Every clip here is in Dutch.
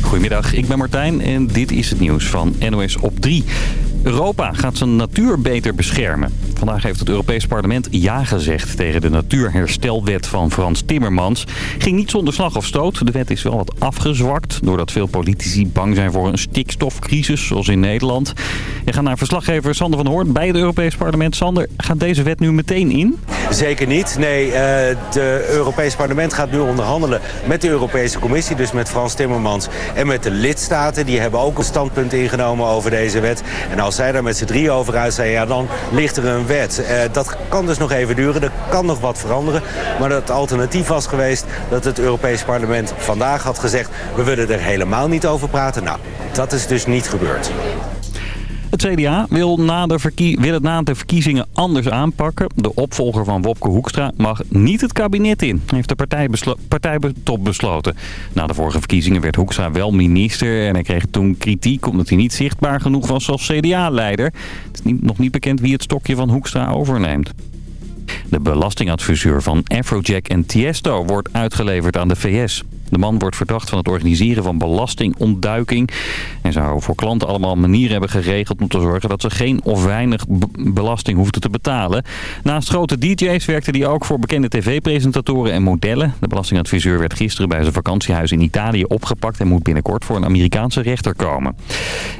Goedemiddag, ik ben Martijn en dit is het nieuws van NOS op 3. Europa gaat zijn natuur beter beschermen. Vandaag heeft het Europees Parlement ja gezegd tegen de natuurherstelwet van Frans Timmermans. Ging niet zonder slag of stoot. De wet is wel wat afgezwakt doordat veel politici bang zijn voor een stikstofcrisis zoals in Nederland. We gaan naar verslaggever Sander van Hoorn bij het Europees Parlement. Sander, gaat deze wet nu meteen in? Zeker niet. Nee, het uh, Europees Parlement gaat nu onderhandelen met de Europese Commissie. Dus met Frans Timmermans en met de lidstaten. Die hebben ook een standpunt ingenomen over deze wet. En als zij daar met z'n drie over uit zijn, ja, dan ligt er een wet. Uh, dat kan dus nog even duren. Er kan nog wat veranderen. Maar het alternatief was geweest dat het Europees Parlement vandaag had gezegd... we willen er helemaal niet over praten. Nou, dat is dus niet gebeurd. Het CDA wil, na de wil het na de verkiezingen anders aanpakken. De opvolger van Wopke Hoekstra mag niet het kabinet in, heeft de partij partijtop besloten. Na de vorige verkiezingen werd Hoekstra wel minister en hij kreeg toen kritiek omdat hij niet zichtbaar genoeg was als CDA-leider. Het is niet, nog niet bekend wie het stokje van Hoekstra overneemt. De belastingadviseur van Afrojack en Tiesto wordt uitgeleverd aan de VS. De man wordt verdacht van het organiseren van belastingontduiking. En zou voor klanten allemaal manieren hebben geregeld om te zorgen dat ze geen of weinig belasting hoefden te betalen. Naast grote DJ's werkte hij ook voor bekende tv-presentatoren en modellen. De belastingadviseur werd gisteren bij zijn vakantiehuis in Italië opgepakt en moet binnenkort voor een Amerikaanse rechter komen.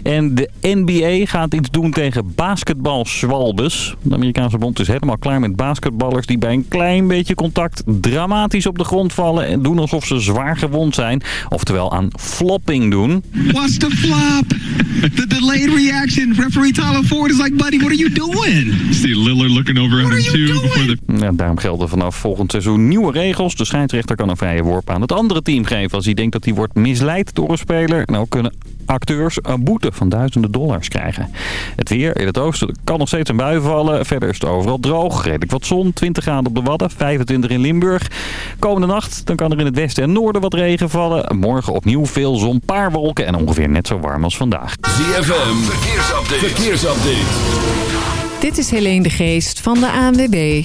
En de NBA gaat iets doen tegen basketbal-zwalbes. De Amerikaanse bond is helemaal klaar met basketballers die bij een klein beetje contact dramatisch op de grond vallen en doen alsof ze zwaar gewond zijn. Oftewel aan flopping doen. What's the flop? The delayed reaction. Referee Tyler Ford is like, buddy, what are you doing? See Lillard looking over at him too. Before the... ja, daarom gelden vanaf volgend seizoen nieuwe regels. De scheidsrechter kan een vrije worp aan het andere team geven als hij denkt dat hij wordt misleid door een speler. Nou kunnen acteurs een boete van duizenden dollars krijgen. Het weer in het oosten kan nog steeds een bui vallen. Verder is het overal droog. Redelijk wat zon. 20 graden op de Wadden. 25 in Limburg. Komende nacht dan kan er in het westen en noorden wat regen vallen. Morgen opnieuw veel zon, paar wolken en ongeveer net zo warm als vandaag. ZFM. Verkeersupdate. Verkeersupdate. Dit is Helene de Geest van de ANWB.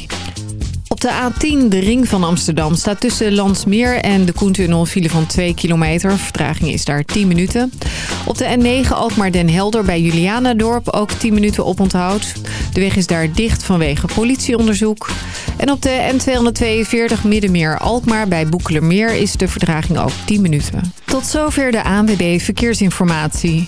Op de A10, de ring van Amsterdam, staat tussen Landsmeer en de Koentunnel file van 2 kilometer. Vertraging is daar 10 minuten. Op de N9 Alkmaar Den Helder bij Julianadorp ook 10 minuten oponthoud. De weg is daar dicht vanwege politieonderzoek. En op de N242 Middenmeer Alkmaar bij Boekelermeer is de vertraging ook 10 minuten. Tot zover de ANWB Verkeersinformatie.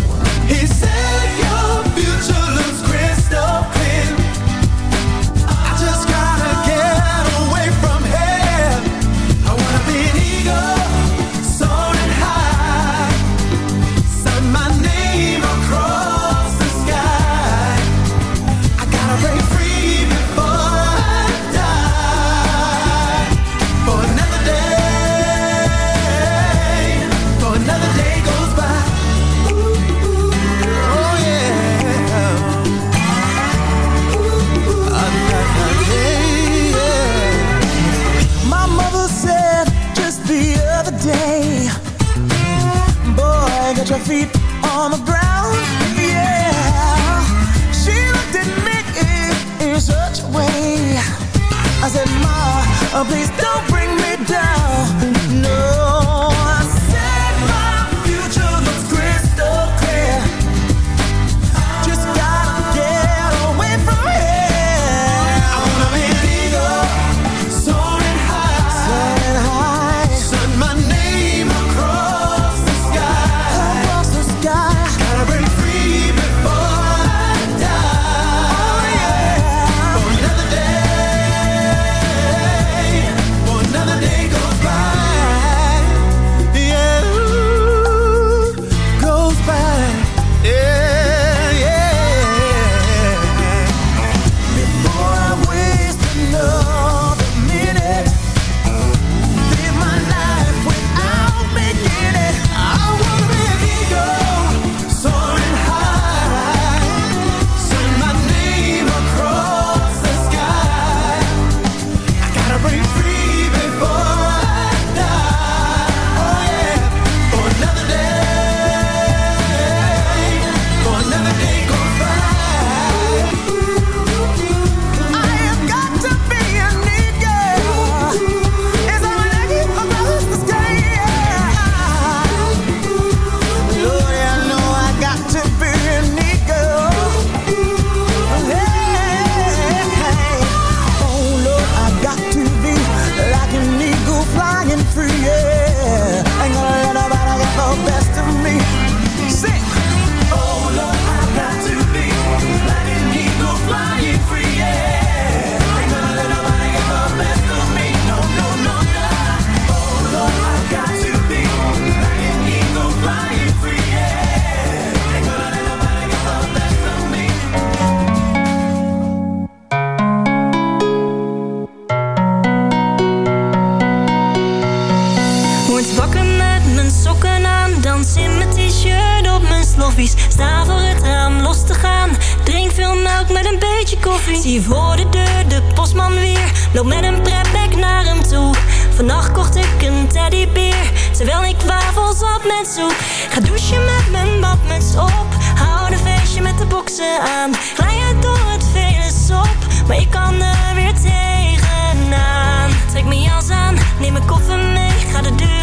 Neem mijn koffer mee, ga de deur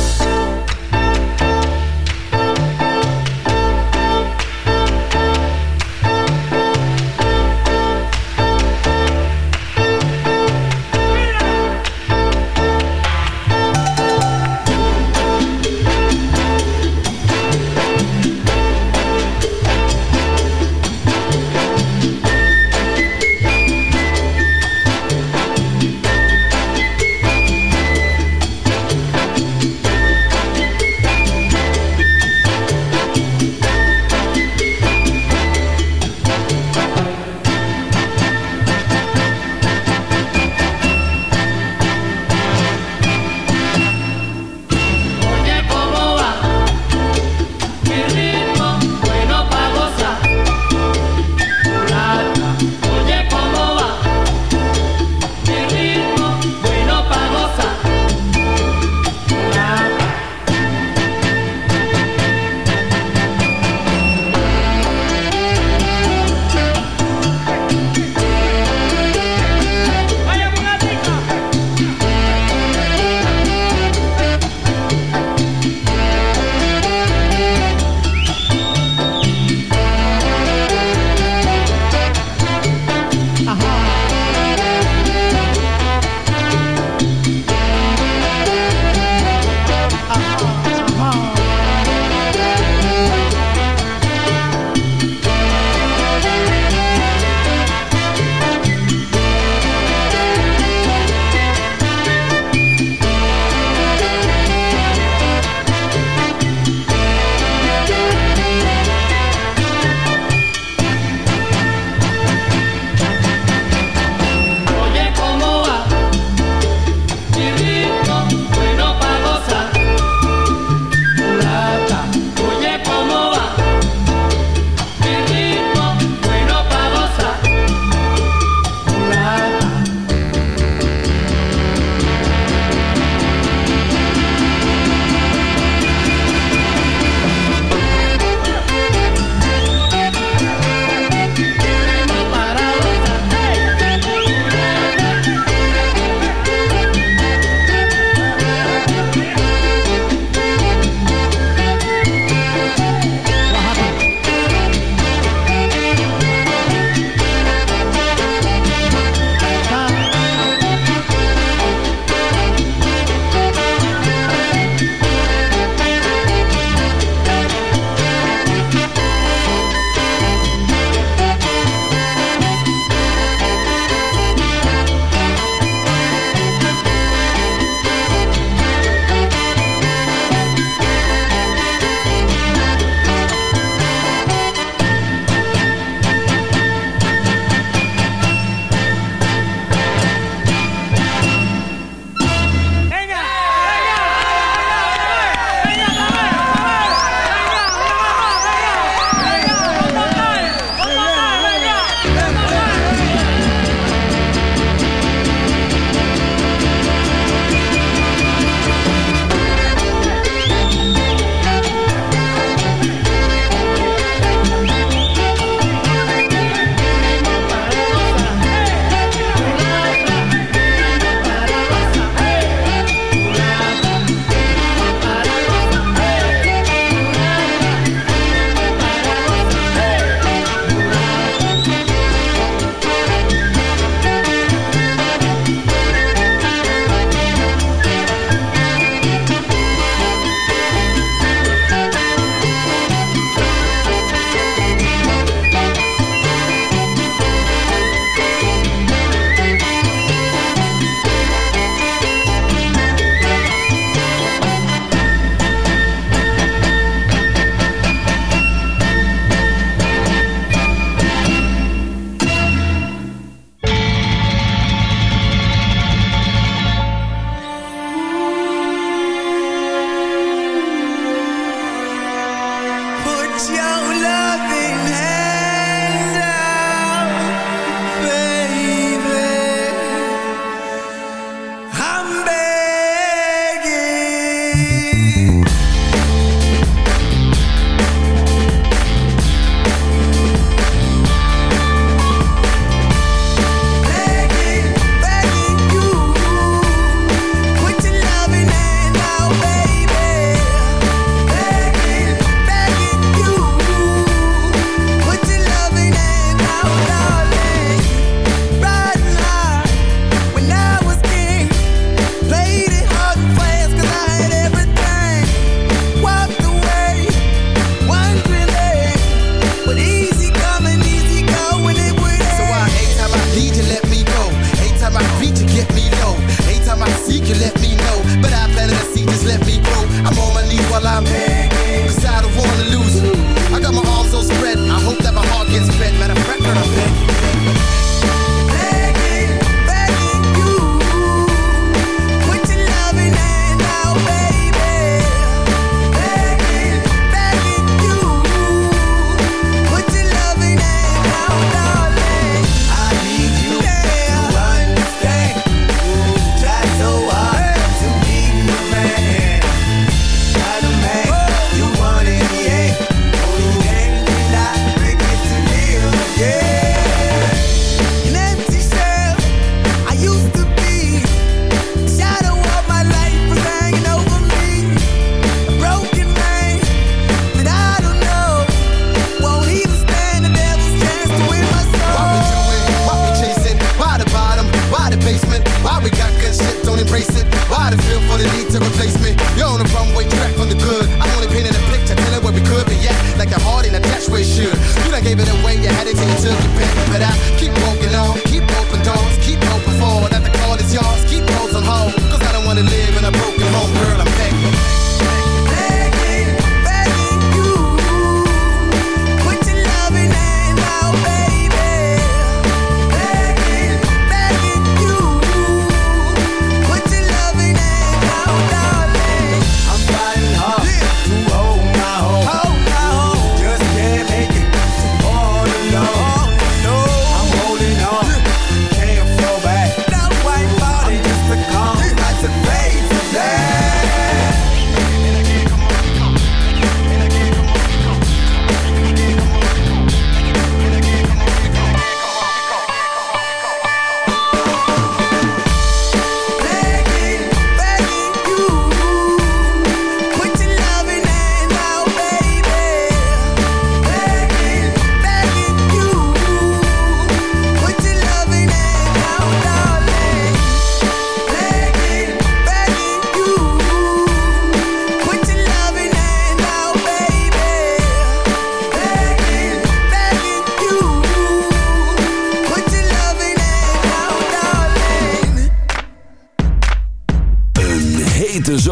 hete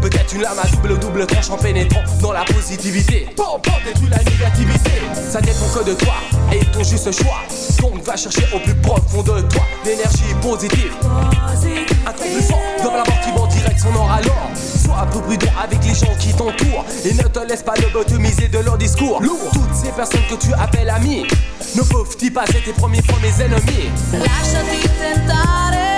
Peut-être une lame à double double tranche en pénétrant dans la positivité. Bon, bon, détruis la négativité. Ça dépend que de toi et ton juste choix. Donc va chercher au plus profond de toi l'énergie positive. Un truc plus fort dans la mort qui va en direction nord alors. Sois un peu prudent avec les gens qui t'entourent et ne te laisse pas lobotomiser de leur discours. Lourd. Toutes ces personnes que tu appelles amis ne peuvent-ils pas être tes premiers premiers ennemis? Lasciati tentare.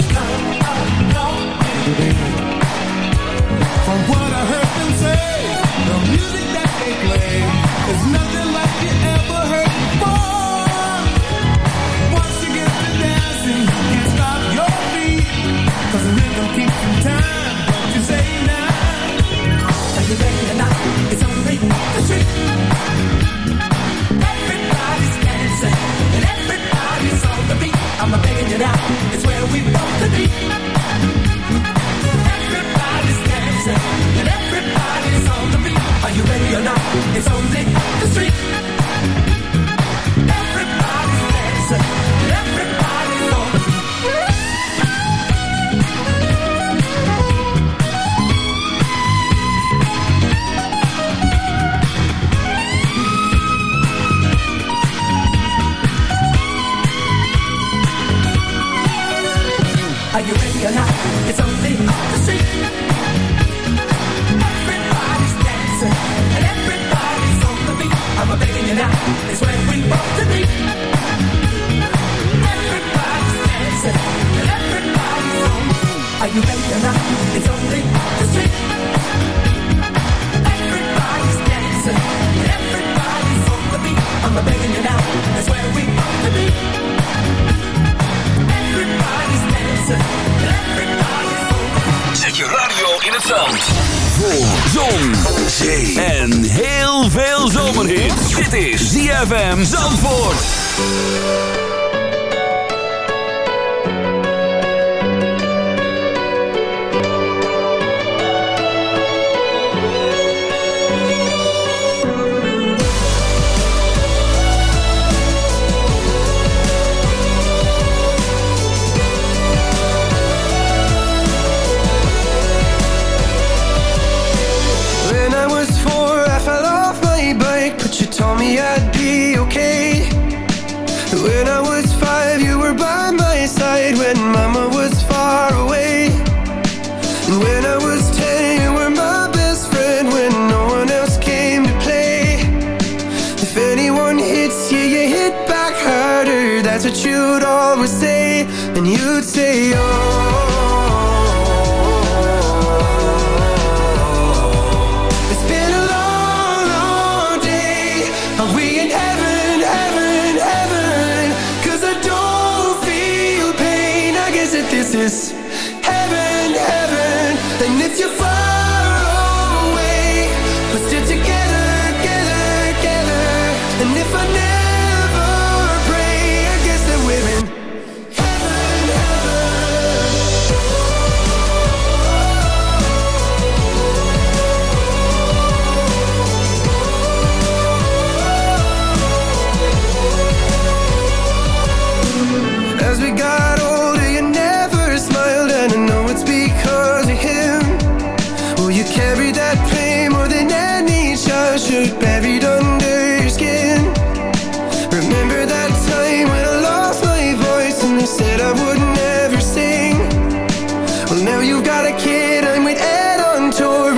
It's only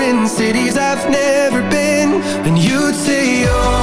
in cities I've never been. And you'd say, oh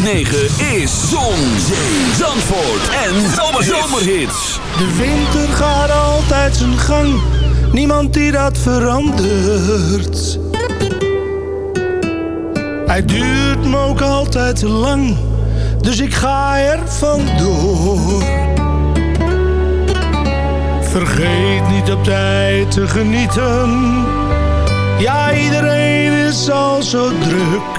106.9 is Zon, Zee, Zandvoort en Zomerhits. De winter gaat altijd zijn gang, niemand die dat verandert. Hij duurt me ook altijd te lang, dus ik ga er vandoor. Vergeet niet op tijd te genieten, ja iedereen is al zo druk...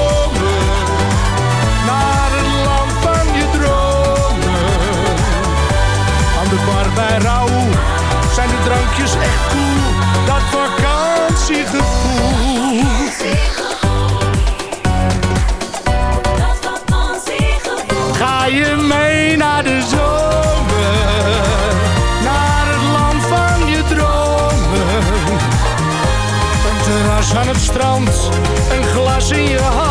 bij Raoul zijn de drankjes echt cool, dat vakantiegevoel. Ga je mee naar de zomer, naar het land van je dromen. Een terras aan het strand, een glas in je hand,